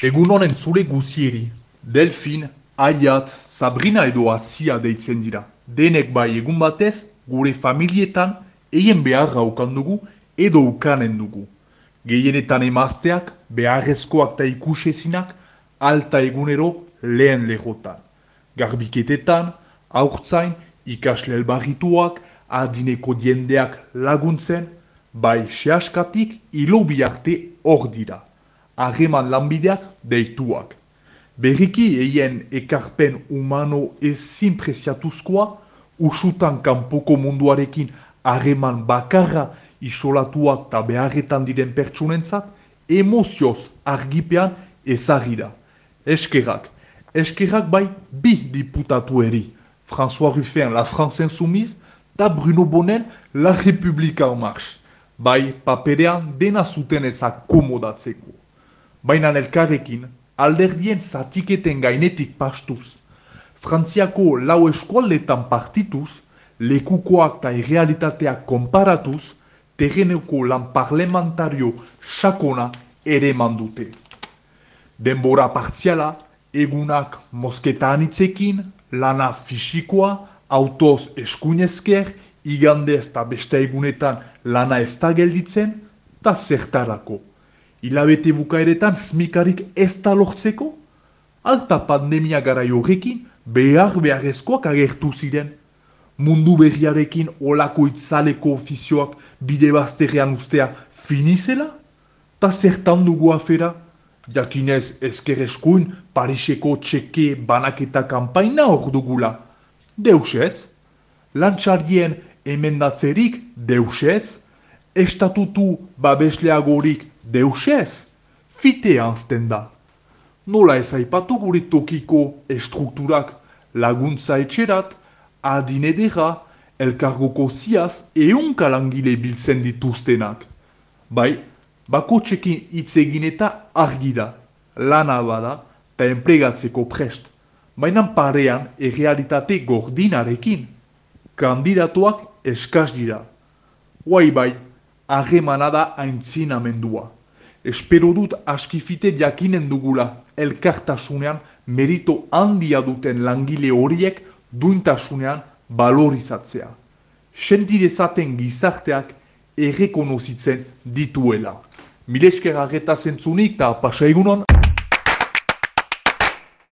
Egun honen zure guzieri, Delfin, Aiat, Sabrina edo Asia deitzen dira. Denek bai egun batez, gure familietan, eien beharra ukan dugu edo ukanen dugu. Gehienetan emazteak, beharrezkoak eta ikusezinak, alta egunero lehen lehotan. Garbiketetan, aurtzain, ikasle elbarrituak, adineko diendeak laguntzen, bai sehaskatik ilo arte hor dira harreman lanbideak deituak. Berriki eien ekarpen humano ezin preziatuzkoa, usutan kanpoko munduarekin harreman bakarra isolatuak eta beharretan diren pertsunentzat, emozioz argipean ezagri da. Eskerrak, eskerrak bai bi diputatu eri, François Ruffin La France Insoumise eta Bruno Bonen La République en Marche. Bai paperean dena zuten ez akomodatzeko baina elkarrekin alderdien zatiketen gainetik pastuz. Frantziako lau eskualdetan partituz, lekukoak eta irrealitateak konparatuz, terreneko lan parlamentario sakona ere mandute. Denbora partziala, egunak mosketa anitzekin, lana fisikoa, autoz eskuinezker, igandez eta beste egunetan lana ez da gelditzen, eta zertarako hilabete bukaeretan smikarik ez da lortzeko? Alta pandemia gara horrekin behar beharrezkoak agertu ziren. Mundu berriarekin olako itzaleko ofizioak bide bazterrean ustea finizela? Ta zertan dugu afera? Jakinez ezker eskuin Pariseko txeke banaketa kampaina hor dugula. Deus ez? Lantxarien emendatzerik deus ez? Estatutu babesleagorik deusez, fite anzten da. Nola ez aipatu gure tokiko estrukturak laguntza etxerat, adine dira, elkargoko ziaz eunka langile biltzen dituztenak. Bai, bako txekin hitz egin eta argi da, lana bada eta enplegatzeko prest. Baina parean errealitate gordinarekin. Kandidatuak eskaz dira. Huai bai, harremana da aintzinamendua espero dut askifite jakinen dugula elkartasunean merito handia duten langile horiek duintasunean balorizatzea. Sentidezaten gizarteak errekonozitzen dituela. Milesker ageta zentzunik eta pasa egunon.